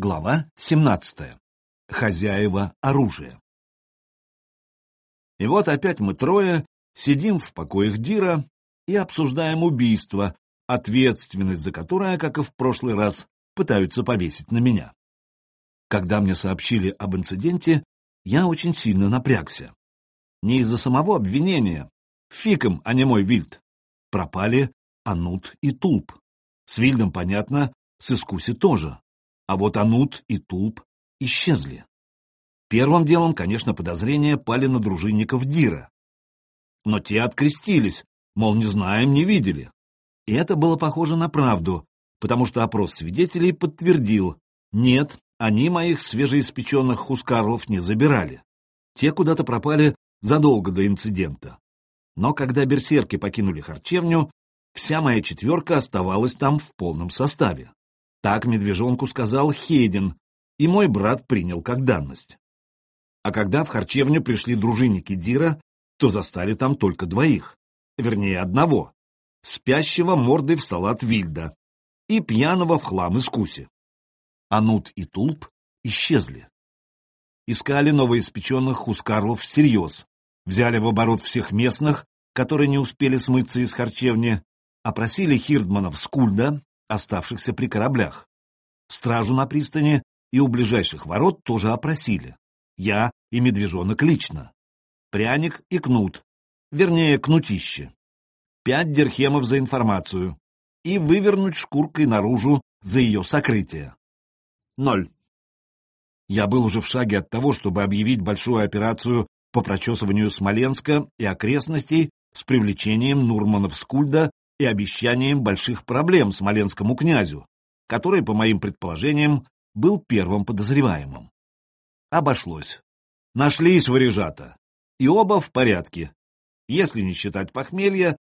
Глава 17. Хозяева оружия. И вот опять мы трое сидим в покоях Дира и обсуждаем убийство, ответственность за которое, как и в прошлый раз, пытаются повесить на меня. Когда мне сообщили об инциденте, я очень сильно напрягся. Не из-за самого обвинения. Фиком, а не мой Вильд. Пропали Анут и Тулп. С Вильдом понятно, с Искуси тоже а вот Анут и Тулп исчезли. Первым делом, конечно, подозрения пали на дружинников Дира. Но те открестились, мол, не знаем, не видели. И это было похоже на правду, потому что опрос свидетелей подтвердил, нет, они моих свежеиспеченных хускарлов не забирали. Те куда-то пропали задолго до инцидента. Но когда берсерки покинули харчевню, вся моя четверка оставалась там в полном составе. Так медвежонку сказал Хейден, и мой брат принял как данность. А когда в харчевню пришли дружинники Дира, то застали там только двоих, вернее одного, спящего мордой в салат Вильда и пьяного в хлам искуси. Анут и Тулп исчезли. Искали новоиспеченных хускарлов всерьез, взяли в оборот всех местных, которые не успели смыться из харчевни, опросили хирдманов Скульда, оставшихся при кораблях. Стражу на пристани и у ближайших ворот тоже опросили. Я и медвежонок лично. Пряник и кнут. Вернее, кнутище. Пять дирхемов за информацию. И вывернуть шкуркой наружу за ее сокрытие. Ноль. Я был уже в шаге от того, чтобы объявить большую операцию по прочесыванию Смоленска и окрестностей с привлечением Нурманов Скульда и обещанием больших проблем смоленскому князю, который, по моим предположениям, был первым подозреваемым. Обошлось. Нашлись варежата. И оба в порядке, если не считать похмелья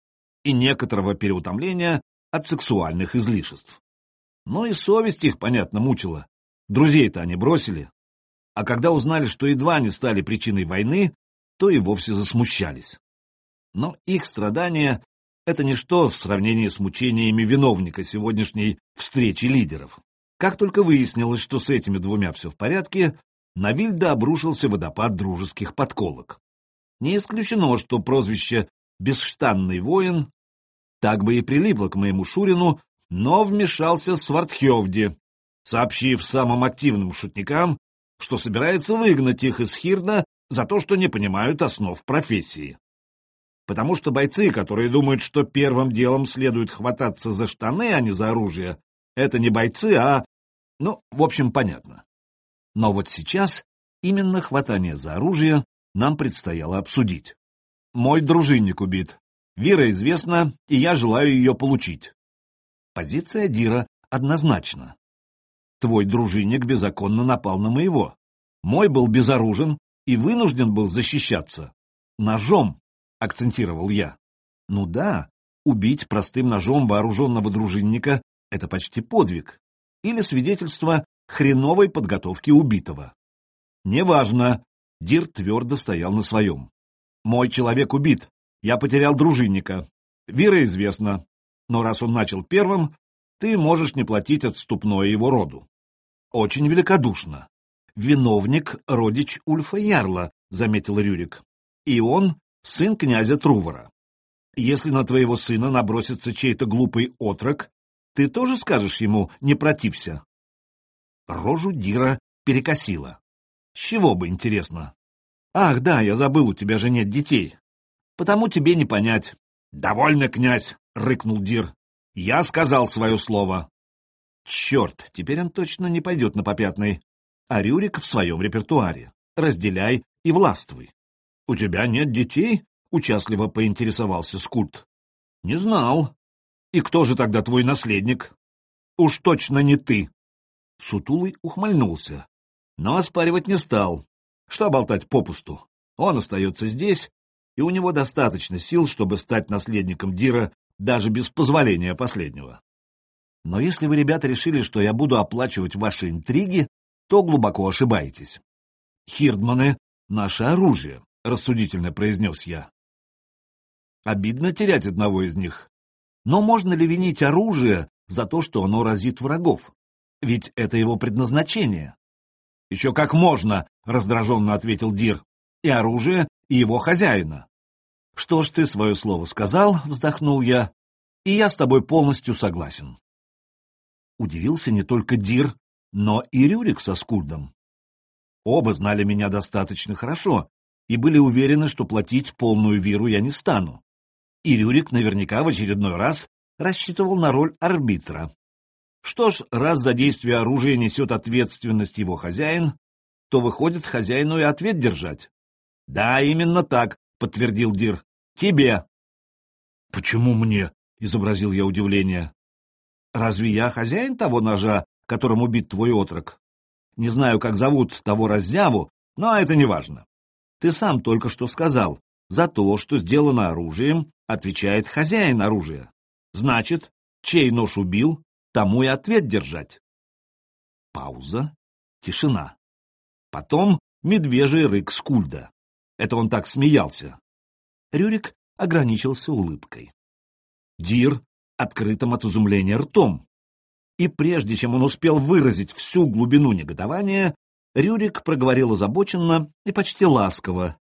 и некоторого переутомления от сексуальных излишеств. Но и совесть их, понятно, мучила. Друзей-то они бросили. А когда узнали, что едва не стали причиной войны, то и вовсе засмущались. Но их страдания это ничто в сравнении с мучениями виновника сегодняшней встречи лидеров. Как только выяснилось, что с этими двумя все в порядке, на Вильда обрушился водопад дружеских подколок. Не исключено, что прозвище «бесштанный воин» так бы и прилипло к моему Шурину, но вмешался Свартхевди, сообщив самым активным шутникам, что собирается выгнать их из Хирна за то, что не понимают основ профессии потому что бойцы, которые думают, что первым делом следует хвататься за штаны, а не за оружие, это не бойцы, а... Ну, в общем, понятно. Но вот сейчас именно хватание за оружие нам предстояло обсудить. Мой дружинник убит. Вера известна, и я желаю ее получить. Позиция Дира однозначна. Твой дружинник беззаконно напал на моего. Мой был безоружен и вынужден был защищаться. Ножом, акцентировал я. Ну да, убить простым ножом вооруженного дружинника — это почти подвиг. Или свидетельство хреновой подготовки убитого. Неважно, Дир твердо стоял на своем. Мой человек убит, я потерял дружинника. Вера известна, но раз он начал первым, ты можешь не платить отступное его роду. Очень великодушно. Виновник — родич Ульфа Ярла, — заметил Рюрик. И он сын князя Трувора. Если на твоего сына набросится чей-то глупый отрок, ты тоже скажешь ему «не протився»?» Рожу Дира перекосила. С чего бы, интересно? Ах, да, я забыл, у тебя же нет детей. Потому тебе не понять. Довольно, князь, рыкнул Дир. Я сказал свое слово. Черт, теперь он точно не пойдет на попятный. А Рюрик в своем репертуаре. Разделяй и властвуй. — У тебя нет детей? — участливо поинтересовался Скульд. — Не знал. — И кто же тогда твой наследник? — Уж точно не ты. Сутулый ухмыльнулся, но оспаривать не стал. Что болтать попусту? Он остается здесь, и у него достаточно сил, чтобы стать наследником Дира даже без позволения последнего. Но если вы, ребята, решили, что я буду оплачивать ваши интриги, то глубоко ошибаетесь. Хирдманы — наше оружие, — рассудительно произнес я. Обидно терять одного из них. Но можно ли винить оружие за то, что оно разит врагов? Ведь это его предназначение. Еще как можно, раздраженно ответил Дир. И оружие, и его хозяина. Что ж ты свое слово сказал, вздохнул я, и я с тобой полностью согласен. Удивился не только Дир, но и Рюрик со Скульдом. Оба знали меня достаточно хорошо и были уверены, что платить полную виру я не стану. И Рюрик наверняка в очередной раз рассчитывал на роль арбитра. Что ж, раз за действие оружия несет ответственность его хозяин, то выходит хозяину и ответ держать. — Да, именно так, — подтвердил Дир. — Тебе. — Почему мне? — изобразил я удивление. — Разве я хозяин того ножа, которым убит твой отрок? Не знаю, как зовут того раззяву, но это не важно. Ты сам только что сказал, за то, что сделано оружием, отвечает хозяин оружия. Значит, чей нож убил, тому и ответ держать. Пауза, тишина. Потом медвежий рык Скульда. Это он так смеялся. Рюрик ограничился улыбкой. Дир открытым от изумления ртом и прежде чем он успел выразить всю глубину негодования, Рюрик проговорил озабоченно и почти ласково.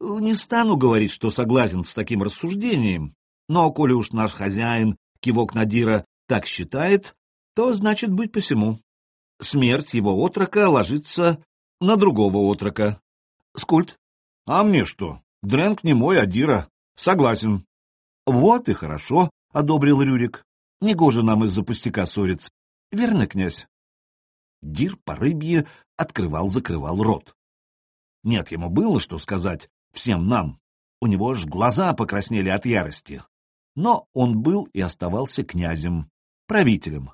«Не стану говорить, что согласен с таким рассуждением, но коли уж наш хозяин, кивок Надира, так считает, то значит быть посему. Смерть его отрока ложится на другого отрока. Скульт? А мне что? Дрэнк не мой, а Дира. Согласен. Вот и хорошо, — одобрил Рюрик. Негоже нам из-за пустяка ссориться. Верно, князь? Дир по рыбье открывал-закрывал рот. Нет, ему было что сказать всем нам. У него аж глаза покраснели от ярости. Но он был и оставался князем, правителем.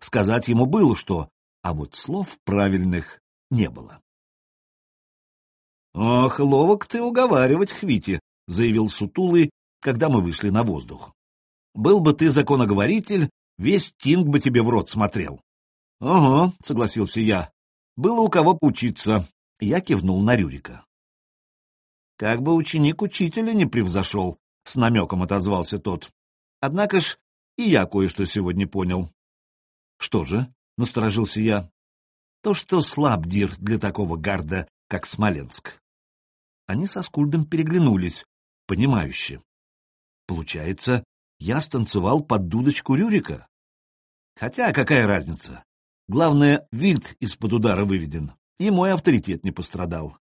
Сказать ему было что, а вот слов правильных не было. «Ох, ловок ты уговаривать, Хвити», — заявил Сутулый, когда мы вышли на воздух. «Был бы ты законоговоритель, Весь Тинг бы тебе в рот смотрел. — Ага, — согласился я. — Было у кого поучиться. Я кивнул на Рюрика. — Как бы ученик учителя не превзошел, — с намеком отозвался тот. Однако ж и я кое-что сегодня понял. — Что же? — насторожился я. — То, что слаб Дир для такого гарда, как Смоленск. Они со Скульдом переглянулись, понимающе. Получается, я станцевал под дудочку Рюрика? Хотя какая разница? Главное, вильд из-под удара выведен, и мой авторитет не пострадал.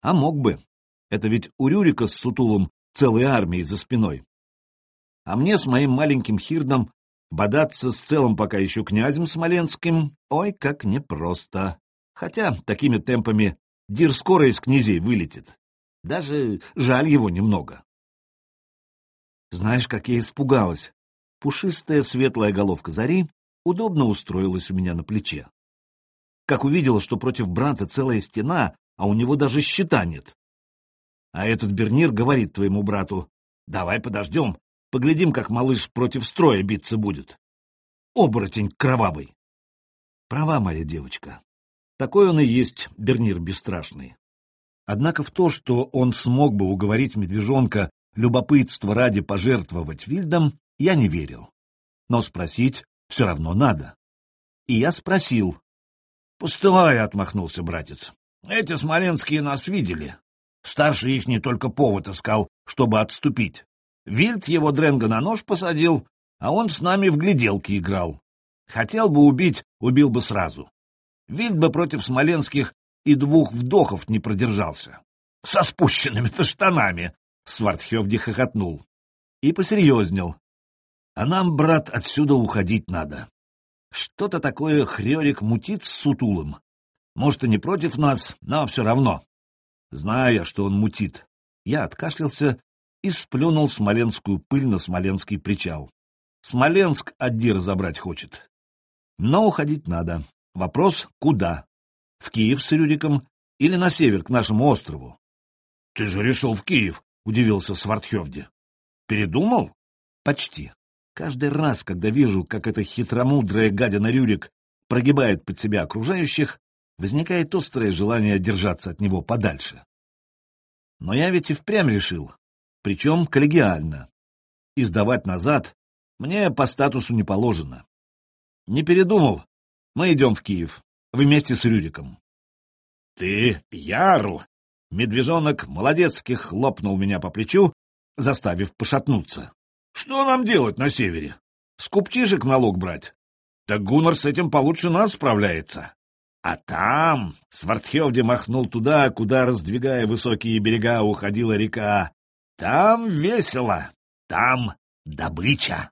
А мог бы. Это ведь у Рюрика с Скульдом целой армией за спиной. А мне с моим маленьким хирдом бодаться с целым пока еще князем Смоленским, ой, как непросто. Хотя такими темпами Дир скоро из князей вылетит. Даже жаль его немного. Знаешь, как я испугалась. Пушистая светлая головка зари удобно устроилась у меня на плече. Как увидела, что против брата целая стена, а у него даже щита нет. А этот Бернир говорит твоему брату, давай подождем, поглядим, как малыш против строя биться будет. Оборотень кровавый. Права моя девочка. Такой он и есть Бернир бесстрашный. Однако в то, что он смог бы уговорить медвежонка любопытство ради пожертвовать Вильдом, я не верил. Но спросить все равно надо. И я спросил. — Пустовая, — отмахнулся братец. — Эти смоленские нас видели. Старший их не только повод искал, чтобы отступить. Вильд его Дренга на нож посадил, а он с нами в гляделки играл. Хотел бы убить, убил бы сразу. Вильд бы против смоленских и двух вдохов не продержался. Со спущенными-то штанами! — Свардхевди хохотнул. И посерьезнел. А нам, брат, отсюда уходить надо. Что-то такое Хрёрик мутит с Сутулым. Может, и не против нас, но все равно. Зная, что он мутит, я откашлялся и сплюнул смоленскую пыль на смоленский причал. Смоленск Аддир забрать хочет. Но уходить надо. Вопрос — куда? В Киев с Рюриком или на север, к нашему острову? — Ты же решил в Киев, — удивился Свардхевди. — Передумал? — Почти. Каждый раз, когда вижу, как эта хитромудрая гадина Рюрик прогибает под себя окружающих, возникает острое желание держаться от него подальше. Но я ведь и впрямь решил, причем коллегиально. И сдавать назад мне по статусу не положено. Не передумал, Мы идем в Киев, вместе с Рюриком. Ты, Ярл! Медвежонок молодецки хлопнул меня по плечу, заставив пошатнуться. Что нам делать на севере? С купчишек налог брать? Так Гуннар с этим получше нас справляется. А там Свардхевди махнул туда, куда, раздвигая высокие берега, уходила река. Там весело, там добыча.